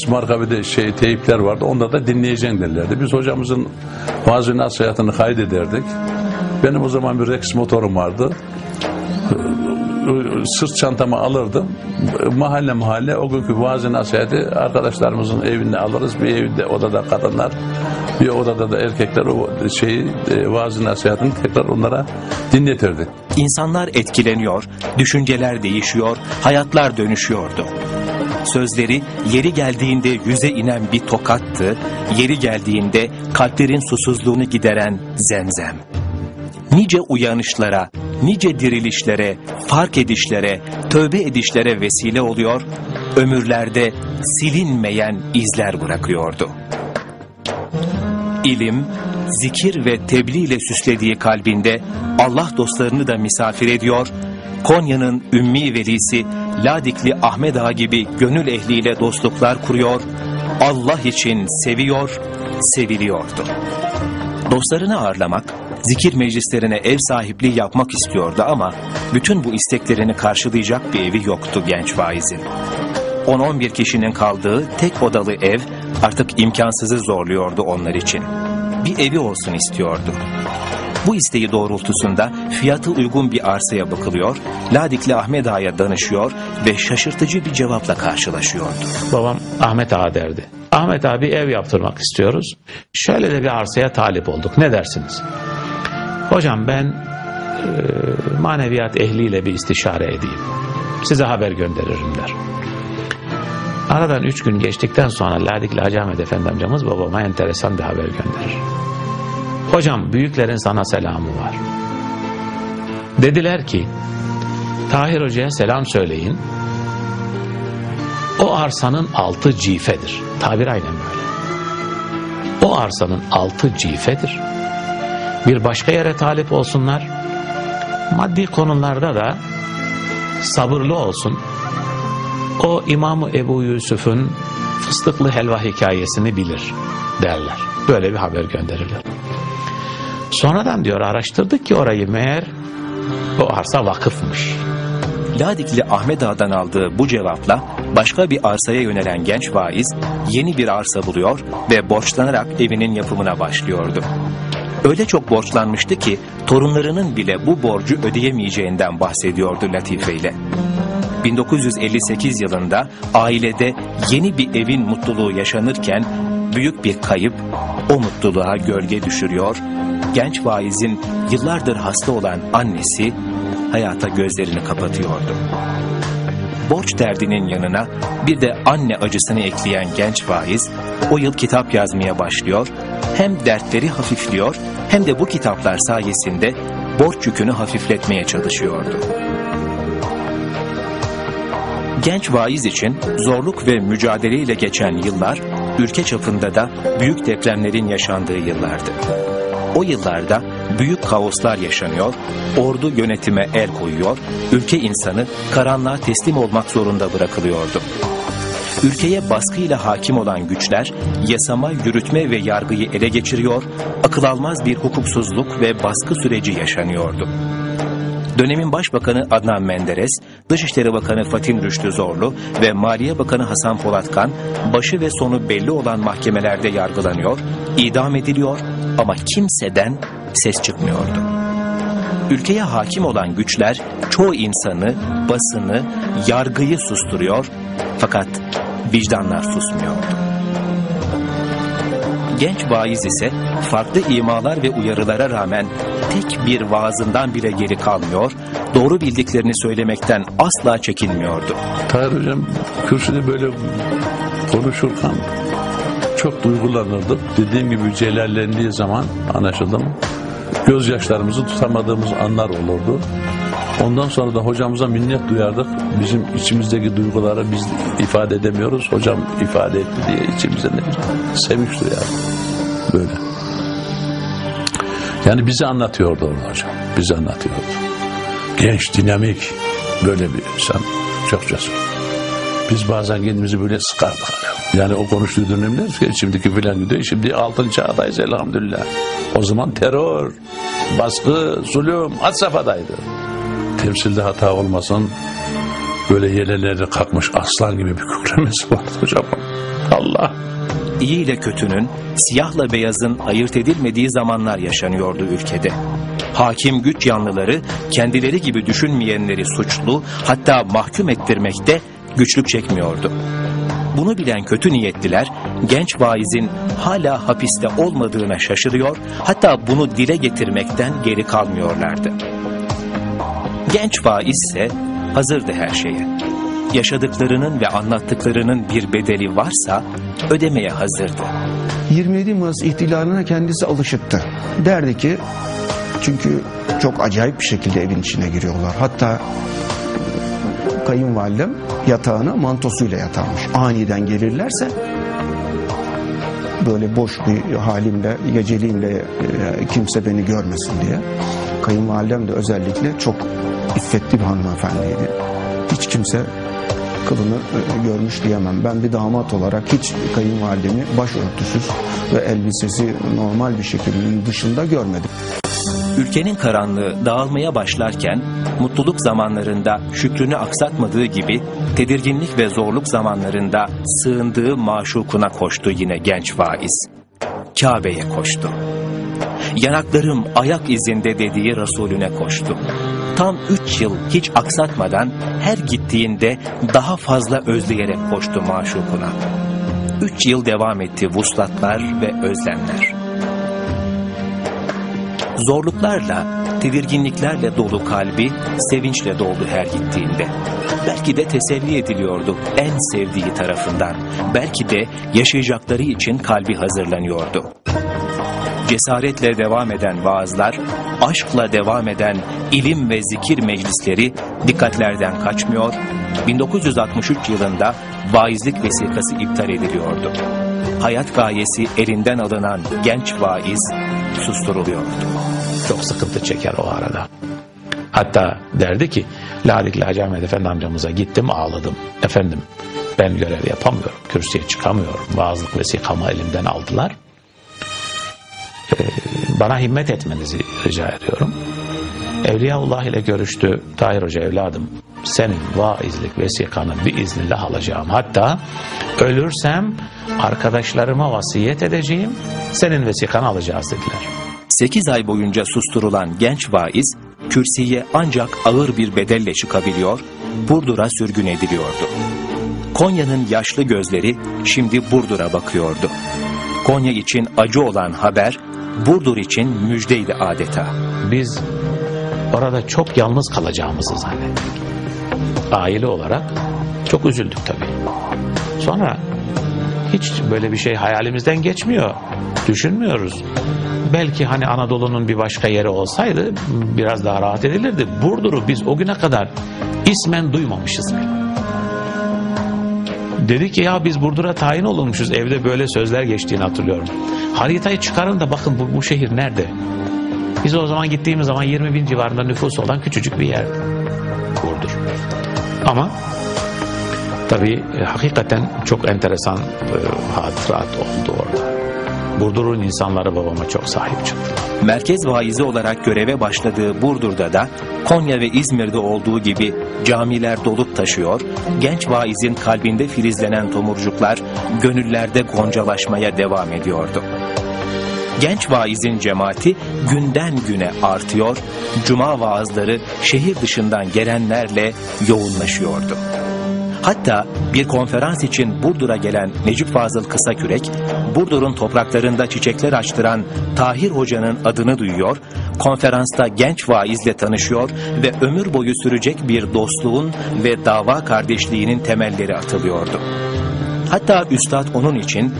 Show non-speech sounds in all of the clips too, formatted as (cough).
Rex marka bir de şey teyipler vardı. Onda da dinleyeceksin derlerdi. Biz hocamızın ve nasihatını kaydederdik. Benim o zaman bir Rex motorum vardı. Sırt çantamı alırdım. Mahalle mahalle o günkü vaaz nasihati arkadaşlarımızın evinde alırız. Bir evde odada kadınlar, bir odada da erkekler o şeyi e, vaaz nasihatini tekrar onlara dinletirdik. İnsanlar etkileniyor, düşünceler değişiyor, hayatlar dönüşüyordu. Sözleri yeri geldiğinde yüze inen bir tokattı, yeri geldiğinde kalplerin susuzluğunu gideren zemzem. Nice uyanışlara, nice dirilişlere, fark edişlere, tövbe edişlere vesile oluyor, ömürlerde silinmeyen izler bırakıyordu. İlim, zikir ve tebliğ ile süslediği kalbinde Allah dostlarını da misafir ediyor, Konya'nın ümmi velisi Ladikli Ahmet Ağa gibi gönül ehliyle dostluklar kuruyor, Allah için seviyor, seviliyordu. Dostlarını ağırlamak, zikir meclislerine ev sahipliği yapmak istiyordu ama bütün bu isteklerini karşılayacak bir evi yoktu genç vaizin. 10-11 kişinin kaldığı tek odalı ev artık imkansızı zorluyordu onlar için. Bir evi olsun istiyordu. Bu isteği doğrultusunda fiyatı uygun bir arsaya bakılıyor, Ladikli Ahmet Ağa'ya danışıyor ve şaşırtıcı bir cevapla karşılaşıyordu. Babam Ahmet Ağa derdi. Ahmet abi ev yaptırmak istiyoruz. Şöyle de bir arsaya talip olduk. Ne dersiniz? Hocam ben e, maneviyat ehliyle bir istişare edeyim. Size haber gönderirim der. Aradan üç gün geçtikten sonra Ladikli Hacı Ahmet Efendi amcamız babama enteresan bir haber gönderir. Hocam büyüklerin sana selamı var. Dediler ki Tahir Hoca'ya selam söyleyin. O arsanın altı cifedir. Tabir aynen böyle. O arsanın altı cifedir. Bir başka yere talip olsunlar. Maddi konularda da sabırlı olsun. O İmam-ı Ebu Yusuf'un fıstıklı helva hikayesini bilir derler. Böyle bir haber gönderirler. Sonradan diyor araştırdık ki orayı meğer o arsa vakıfmış. Ladikli Ahmet Ağa'dan aldığı bu cevapla başka bir arsaya yönelen genç vaiz yeni bir arsa buluyor ve borçlanarak evinin yapımına başlıyordu. Öyle çok borçlanmıştı ki torunlarının bile bu borcu ödeyemeyeceğinden bahsediyordu Latife ile. 1958 yılında ailede yeni bir evin mutluluğu yaşanırken büyük bir kayıp o mutluluğa gölge düşürüyor. Genç vaizin yıllardır hasta olan annesi hayata gözlerini kapatıyordu. Borç derdinin yanına bir de anne acısını ekleyen genç vaiz o yıl kitap yazmaya başlıyor. Hem dertleri hafifliyor hem de bu kitaplar sayesinde borç yükünü hafifletmeye çalışıyordu. Genç vaiz için zorluk ve mücadeleyle geçen yıllar ülke çapında da büyük depremlerin yaşandığı yıllardı. O yıllarda büyük kaoslar yaşanıyor, ordu yönetime el koyuyor, ülke insanı karanlığa teslim olmak zorunda bırakılıyordu. Ülkeye baskıyla hakim olan güçler yasama, yürütme ve yargıyı ele geçiriyor, akıl almaz bir hukuksuzluk ve baskı süreci yaşanıyordu. Dönemin Başbakanı Adnan Menderes, Dışişleri Bakanı Fatih Rüştü Zorlu ve Maliye Bakanı Hasan Polatkan başı ve sonu belli olan mahkemelerde yargılanıyor, idam ediliyor ama kimseden ses çıkmıyordu. Ülkeye hakim olan güçler çoğu insanı, basını, yargıyı susturuyor fakat vicdanlar susmuyordu. Genç vaiz ise farklı imalar ve uyarılara rağmen tek bir vaazından bile geri kalmıyor, doğru bildiklerini söylemekten asla çekinmiyordu. Tahir Hocam kürsüde böyle konuşurken çok duygulanırdık. Dediğim gibi celallendiği zaman anlaşıldı mı? Gözyaşlarımızı tutamadığımız anlar olurdu. Ondan sonra da hocamıza minnet duyardık. Bizim içimizdeki duyguları biz ifade edemiyoruz. Hocam ifade etti diye içimizde ne sevinç duyardık. Böyle. Yani bizi anlatıyordu orada hocam. Bizi anlatıyordu. Genç, dinamik böyle bir insan. Çok cesur. Biz bazen kendimizi böyle sıkardık. Yani o konuştuğu dönemler şimdiki filan gidiyor. Şimdi altın çağdayız elhamdülillah. O zaman terör, baskı, zulüm had safhadaydı. Temsilde hata olmasın böyle yeleleri kalkmış aslan gibi bir kükremesi vardı hocam. Allah. İyi ile kötünün, siyahla beyazın ayırt edilmediği zamanlar yaşanıyordu ülkede. Hakim güç yanlıları kendileri gibi düşünmeyenleri suçlu hatta mahkum ettirmekte güçlük çekmiyordu. Bunu bilen kötü niyetliler genç vaizin hala hapiste olmadığına şaşırıyor hatta bunu dile getirmekten geri kalmıyorlardı. Genç vaiz ise hazırdı her şeye. Yaşadıklarının ve anlattıklarının bir bedeli varsa ödemeye hazırdı. 27 Mayıs ihtilaline kendisi alışıktı. Derdi ki çünkü çok acayip bir şekilde evin içine giriyorlar. Hatta kayınvalidem yatağına mantosuyla yatarmış. Aniden gelirlerse böyle boş bir halimle, geceliğimle e, kimse beni görmesin diye. Kayınvalidem de özellikle çok iffetli bir hanımefendiydi. Hiç kimse kılını e, görmüş diyemem. Ben bir damat olarak hiç kayınvalidemi başörtüsüz ve elbisesi normal bir şekilde dışında görmedim. Ülkenin karanlığı dağılmaya başlarken mutluluk zamanlarında şükrünü aksatmadığı gibi tedirginlik ve zorluk zamanlarında sığındığı maşukuna koştu yine genç vaiz. Kabe'ye koştu. Yanaklarım ayak izinde dediği Resulüne koştu. Tam üç yıl hiç aksatmadan her gittiğinde daha fazla özleyerek koştu maşukuna. Üç yıl devam etti vuslatlar ve özlemler. Zorluklarla, tedirginliklerle dolu kalbi sevinçle doldu her gittiğinde. Belki de teselli ediliyordu en sevdiği tarafından. Belki de yaşayacakları için kalbi hazırlanıyordu. Cesaretle devam eden vaazlar, aşkla devam eden ilim ve zikir meclisleri dikkatlerden kaçmıyor, 1963 yılında vaizlik vesikası iptal ediliyordu. Hayat gayesi elinden alınan genç vaiz susturuluyordu. Çok sıkıntı çeker o arada. Hatta derdi ki Ladik Laci Ahmet Efendi amcamıza gittim ağladım. Efendim ben görev yapamıyorum. Kürsüye çıkamıyorum. Vaazlık vesikamı elimden aldılar. Ee, bana himmet etmenizi rica ediyorum. Evliyaullah ile görüştü. Tahir Hoca evladım senin vaizlik vesikanı bir iznillah alacağım. Hatta ölürsem arkadaşlarıma vasiyet edeceğim. Senin vesikanı alacağız dediler. 8 ay boyunca susturulan genç vaiz, kürsüye ancak ağır bir bedelle çıkabiliyor, Burdur'a sürgün ediliyordu. Konya'nın yaşlı gözleri şimdi Burdur'a bakıyordu. Konya için acı olan haber, Burdur için müjdeydi adeta. Biz orada çok yalnız kalacağımızı zannettik. Aile olarak çok üzüldük tabii. Sonra hiç böyle bir şey hayalimizden geçmiyor. Düşünmüyoruz. Belki hani Anadolu'nun bir başka yeri olsaydı biraz daha rahat edilirdi. Burdur'u biz o güne kadar ismen duymamışız bile. Dedi ki ya biz Burdur'a tayin olunmuşuz. Evde böyle sözler geçtiğini hatırlıyorum. Haritayı çıkarın da bakın bu, bu şehir nerede? Biz o zaman gittiğimiz zaman 20 bin civarında nüfusu olan küçücük bir yerdi. Ama tabii e, hakikaten çok enteresan e, hatırat oldu orada. Burdur'un insanları babama çok sahip çıktı. Merkez vaizi olarak göreve başladığı Burdur'da da Konya ve İzmir'de olduğu gibi camiler dolup taşıyor, genç vaizin kalbinde filizlenen tomurcuklar gönüllerde goncalaşmaya devam ediyordu. Genç vaizin cemaati günden güne artıyor, cuma vaazları şehir dışından gelenlerle yoğunlaşıyordu. Hatta bir konferans için Burdur'a gelen Necip Fazıl Kısakürek, Burdur'un topraklarında çiçekler açtıran Tahir Hoca'nın adını duyuyor, konferansta genç vaizle tanışıyor ve ömür boyu sürecek bir dostluğun ve dava kardeşliğinin temelleri atılıyordu. Hatta Üstad onun için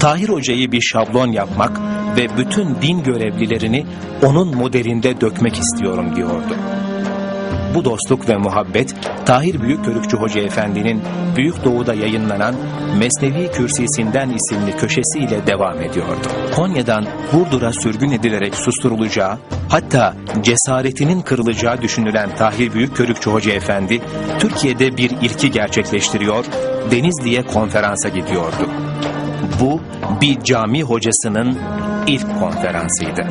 Tahir Hoca'yı bir şablon yapmak ve bütün din görevlilerini onun modelinde dökmek istiyorum diyordu. Bu dostluk ve muhabbet Tahir Büyükkörükçü Hoca Efendi'nin Büyük Doğu'da yayınlanan Mesnevi Kürsisinden isimli köşesiyle devam ediyordu. Konya'dan Burdur'a sürgün edilerek susturulacağı, hatta cesaretinin kırılacağı düşünülen Tahir Büyükkörükçü Hoca Efendi, Türkiye'de bir ilki gerçekleştiriyor, Denizli'ye konferansa gidiyordu. Bu bir cami hocasının ilk konferansıydı.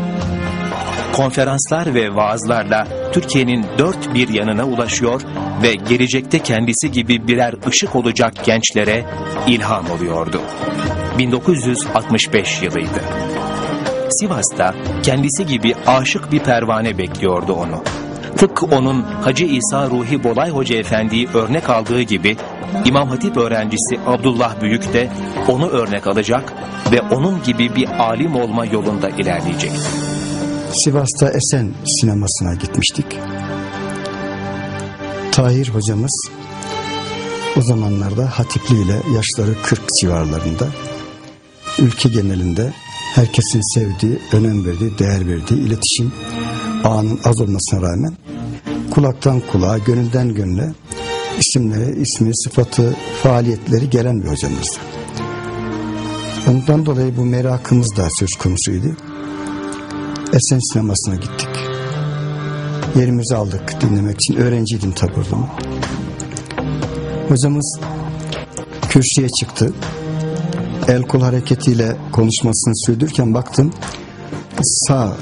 konferanslar ve vaazlarla Türkiye'nin dört bir yanına ulaşıyor ve gelecekte kendisi gibi birer ışık olacak gençlere ilham oluyordu. 1965 yılıydı. Sivas'ta kendisi gibi aşık bir pervane bekliyordu onu. Tıpkı onun Hacı İsa Ruhi Bolay Hoca Efendi'yi örnek aldığı gibi İmam Hatip öğrencisi Abdullah Büyük de onu örnek alacak ve onun gibi bir alim olma yolunda ilerleyecek. Sivas'ta Esen sinemasına gitmiştik. Tahir hocamız o zamanlarda Hatipli ile yaşları 40 civarlarında ülke genelinde herkesin sevdiği, önem verdiği, değer verdiği iletişim ağının az olmasına rağmen kulaktan kulağa, gönülden gönüle isimleri, ismi, sıfatı, faaliyetleri gelen bir hocamızdı. Ondan dolayı bu merakımız da söz konusuydu. Esen sinemasına gittik. Yerimizi aldık dinlemek için. Öğrenciydim tabi o zaman. Hocamız kürsüye çıktı. El kol hareketiyle konuşmasını sürdürürken baktım sağ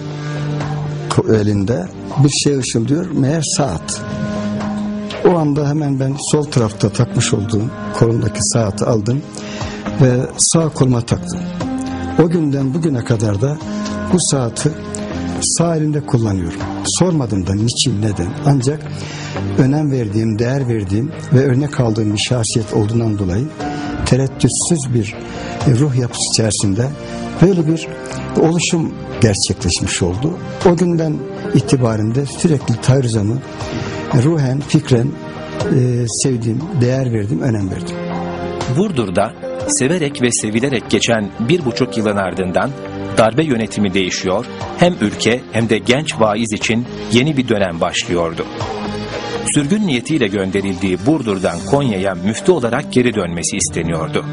elinde bir şey ışıldıyor. Meğer saat. O anda hemen ben sol tarafta takmış olduğum kolumdaki saati aldım ve sağ koluma taktım. O günden bugüne kadar da bu saati sağ elimde kullanıyorum. Sormadım da niçin, neden. Ancak önem verdiğim, değer verdiğim ve örnek aldığım bir şahsiyet olduğundan dolayı tereddütsüz bir e, ruh yapısı içerisinde böyle bir oluşum gerçekleşmiş oldu. O günden itibaren de sürekli Hocam'ı ruhen, fikren e, sevdiğim, değer verdim, önem verdim. Burdur'da severek ve sevilerek geçen bir buçuk yılın ardından darbe yönetimi değişiyor, hem ülke hem de genç vaiz için yeni bir dönem başlıyordu. Sürgün niyetiyle gönderildiği Burdur'dan Konya'ya müftü olarak geri dönmesi isteniyordu.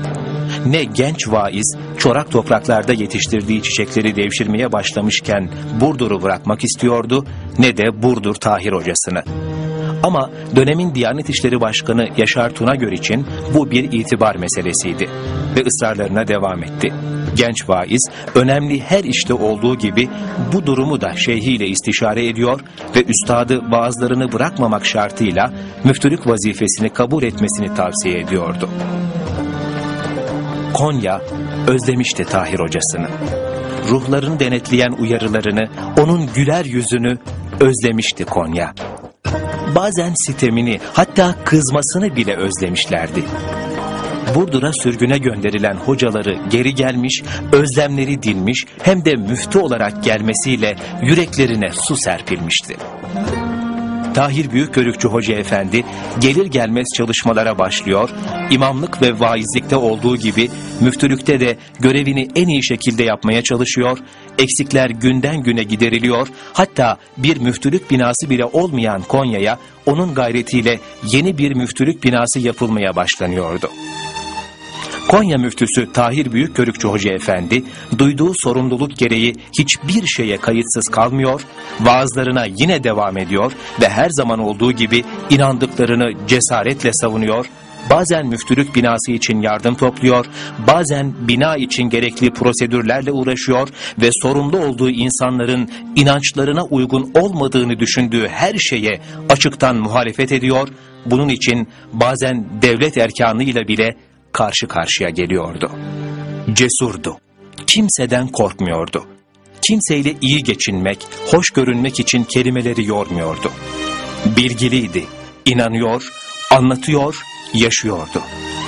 Ne genç vaiz çorak topraklarda yetiştirdiği çiçekleri devşirmeye başlamışken Burdur'u bırakmak istiyordu ne de Burdur Tahir hocasını. Ama dönemin Diyanet İşleri Başkanı Yaşar Tunagör için bu bir itibar meselesiydi ve ısrarlarına devam etti. Genç vaiz önemli her işte olduğu gibi bu durumu da şeyhiyle istişare ediyor ve üstadı vaazlarını bırakmamak şartıyla müftülük vazifesini kabul etmesini tavsiye ediyordu. Konya özlemişti Tahir hocasını. Ruhlarını denetleyen uyarılarını, onun güler yüzünü özlemişti Konya. Bazen sitemini hatta kızmasını bile özlemişlerdi. Burdur'a sürgüne gönderilen hocaları geri gelmiş, özlemleri dinmiş hem de müftü olarak gelmesiyle yüreklerine su serpilmişti. Tahir Büyükörükçü Hoca Efendi gelir gelmez çalışmalara başlıyor, imamlık ve vaizlikte olduğu gibi müftülükte de görevini en iyi şekilde yapmaya çalışıyor, eksikler günden güne gideriliyor, hatta bir müftülük binası bile olmayan Konya'ya onun gayretiyle yeni bir müftülük binası yapılmaya başlanıyordu. Konya müftüsü Tahir Büyükkörükçü Hoca Efendi duyduğu sorumluluk gereği hiçbir şeye kayıtsız kalmıyor, vaazlarına yine devam ediyor ve her zaman olduğu gibi inandıklarını cesaretle savunuyor, bazen müftülük binası için yardım topluyor, bazen bina için gerekli prosedürlerle uğraşıyor ve sorumlu olduğu insanların inançlarına uygun olmadığını düşündüğü her şeye açıktan muhalefet ediyor, bunun için bazen devlet erkanıyla bile karşı karşıya geliyordu. Cesurdu. Kimseden korkmuyordu. Kimseyle iyi geçinmek, hoş görünmek için kelimeleri yormuyordu. Bilgiliydi, inanıyor, anlatıyor, yaşıyordu.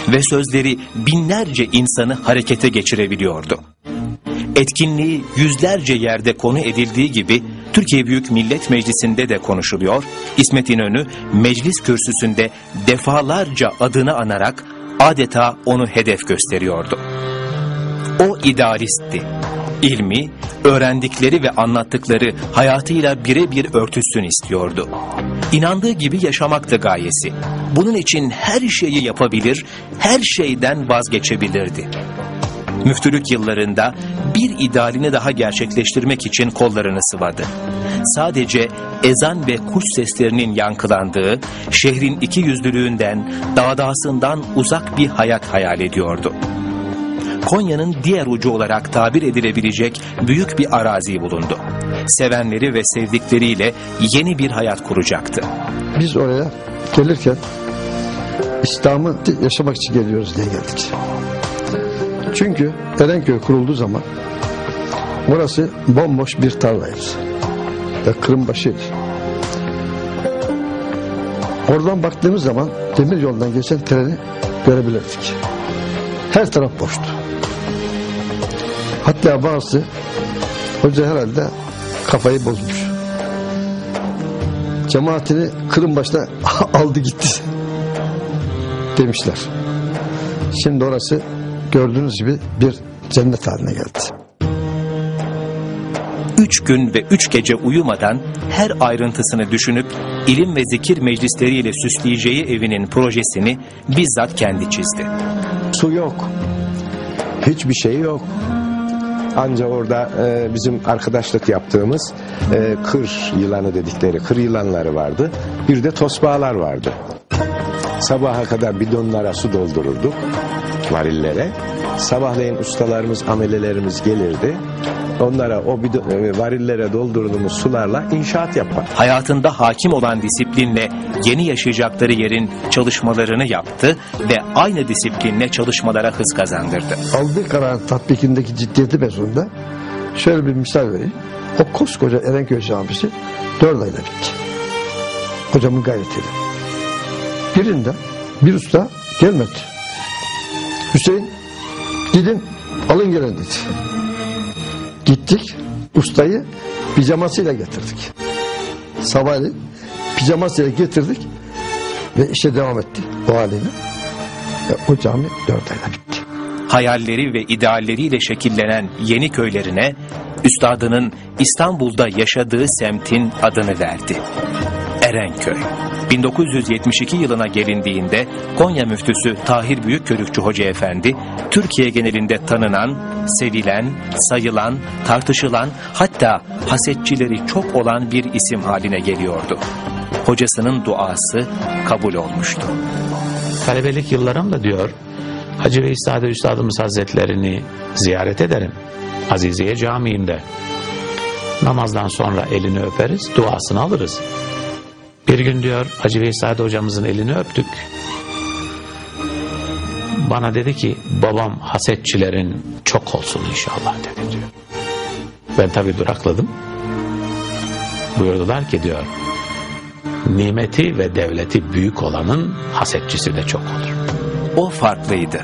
Ve sözleri binlerce insanı harekete geçirebiliyordu. Etkinliği yüzlerce yerde konu edildiği gibi Türkiye Büyük Millet Meclisi'nde de konuşuluyor. İsmet İnönü meclis kürsüsünde defalarca adını anarak adeta onu hedef gösteriyordu. O idealistti. İlmi, öğrendikleri ve anlattıkları hayatıyla birebir örtüşsün istiyordu. İnandığı gibi yaşamaktı gayesi. Bunun için her şeyi yapabilir, her şeyden vazgeçebilirdi. Müftülük yıllarında bir idealini daha gerçekleştirmek için kollarını sıvadı. Sadece ezan ve kuş seslerinin yankılandığı, şehrin iki yüzlülüğünden, dağdağsından uzak bir hayat hayal ediyordu. Konya'nın diğer ucu olarak tabir edilebilecek büyük bir arazi bulundu. sevenleri ve sevdikleriyle yeni bir hayat kuracaktı. Biz oraya gelirken İslam'ı yaşamak için geliyoruz diye geldik. Çünkü Erenköy kurulduğu zaman orası bomboş bir tarlaydı. Ve kırım başıydı. Oradan baktığımız zaman demir yoldan geçen treni görebilirdik. Her taraf boştu. Hatta bazı hoca herhalde kafayı bozmuş cemaatini kırın başına (laughs) aldı gitti (laughs) demişler. Şimdi orası gördüğünüz gibi bir cennet haline geldi. Üç gün ve üç gece uyumadan her ayrıntısını düşünüp ilim ve zikir meclisleriyle süsleyeceği evinin projesini bizzat kendi çizdi. Su yok. Hiçbir şey yok. Anca orada e, bizim arkadaşlık yaptığımız e, kır yılanı dedikleri kır yılanları vardı. Bir de tosbağalar vardı. Sabaha kadar bidonlara su doldururduk varillere. Sabahleyin ustalarımız, amelelerimiz gelirdi. Onlara o e, varillere doldurduğumuz sularla inşaat yapmak. Hayatında hakim olan disiplinle yeni yaşayacakları yerin çalışmalarını yaptı ve aynı disiplinle çalışmalara hız kazandırdı. Aldığı kararın tatbikindeki ciddiyeti mezununda şöyle bir misal vereyim. O koskoca Erenköy Camisi dört ayda bitti. Hocamın gayretiyle. Birinde bir usta gelmedi. Hüseyin gidin alın gelin dedi. Gittik ustayı pijamasıyla getirdik. Sabahleyin pijamasıyla getirdik ve işe devam etti o haliyle. Ve o cami dört ayda bitti. hayalleri ve idealleriyle şekillenen yeni köylerine üstadının İstanbul'da yaşadığı semtin adını verdi. Erenköy. 1972 yılına gelindiğinde Konya müftüsü Tahir Büyükkörükçü Hoca Efendi, Türkiye genelinde tanınan, sevilen, sayılan, tartışılan hatta hasetçileri çok olan bir isim haline geliyordu. Hocasının duası kabul olmuştu. Talebelik yıllarımda diyor Hacı Veysade Üstadımız Hazretlerini ziyaret ederim. Aziziye Camii'nde. Namazdan sonra elini öperiz, duasını alırız. Bir gün diyor Hacı Veysade hocamızın elini öptük. Bana dedi ki babam hasetçilerin çok olsun inşallah dedi diyor. Ben tabii durakladım. Buyurdular ki diyor nimeti ve devleti büyük olanın hasetçisi de çok olur. O farklıydı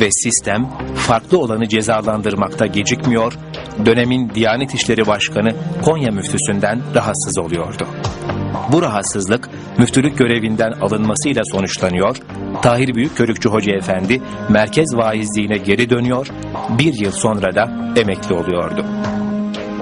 ve sistem farklı olanı cezalandırmakta gecikmiyor, dönemin Diyanet İşleri Başkanı Konya müftüsünden rahatsız oluyordu. Bu rahatsızlık müftülük görevinden alınmasıyla sonuçlanıyor, Tahir Büyükkörükçü Hoca Efendi merkez vaizliğine geri dönüyor, bir yıl sonra da emekli oluyordu.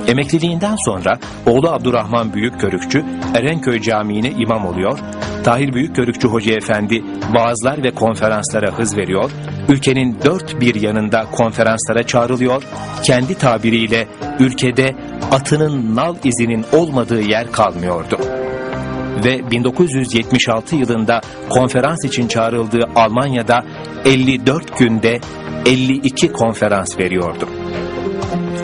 Emekliliğinden sonra oğlu Abdurrahman Büyükkörükçü Erenköy Camii'ne imam oluyor. Tahir Büyükkörükçü Hoca Efendi vaazlar ve konferanslara hız veriyor. Ülkenin dört bir yanında konferanslara çağrılıyor. Kendi tabiriyle ülkede atının nal izinin olmadığı yer kalmıyordu. Ve 1976 yılında konferans için çağrıldığı Almanya'da 54 günde 52 konferans veriyordu.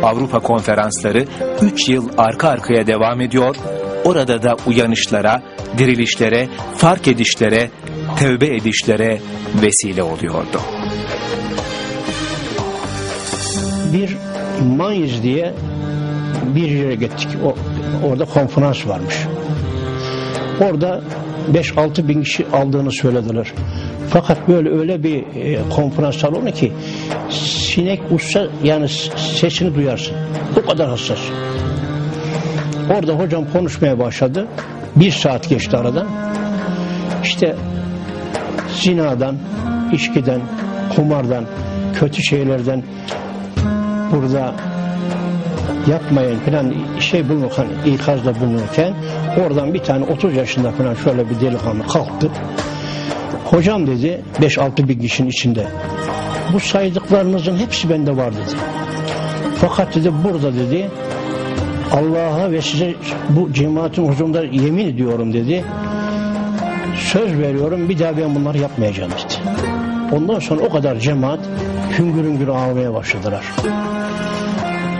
Avrupa konferansları 3 yıl arka arkaya devam ediyor. Orada da uyanışlara, dirilişlere, fark edişlere, tevbe edişlere vesile oluyordu. bir Mayıs diye bir yere gittik. O, orada konferans varmış. Orada 5-6 bin kişi aldığını söylediler. Fakat böyle öyle bir e, konferans salonu ki sinek uçsa yani sesini duyarsın. O kadar hassas. Orada hocam konuşmaya başladı. Bir saat geçti aradan. İşte zinadan, içkiden, kumardan, kötü şeylerden burada yapmayın falan şey bulunurken, ikazda bulunurken oradan bir tane 30 yaşında falan şöyle bir delikanlı kalktı. Hocam dedi 5-6 bin kişinin içinde bu saydıklarınızın hepsi bende var dedi. Fakat dedi burada dedi Allah'a ve size bu cemaatin huzurunda yemin ediyorum dedi. Söz veriyorum bir daha ben bunları yapmayacağım dedi. Ondan sonra o kadar cemaat hüngür hüngür ağlamaya başladılar.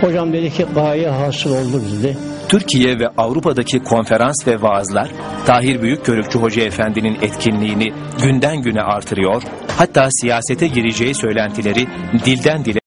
Hocam dedi ki gaye hasıl oldu dedi. Türkiye ve Avrupa'daki konferans ve vaazlar Tahir Büyükkörükçü Hoca Efendi'nin etkinliğini günden güne artırıyor, hatta siyasete gireceği söylentileri dilden dile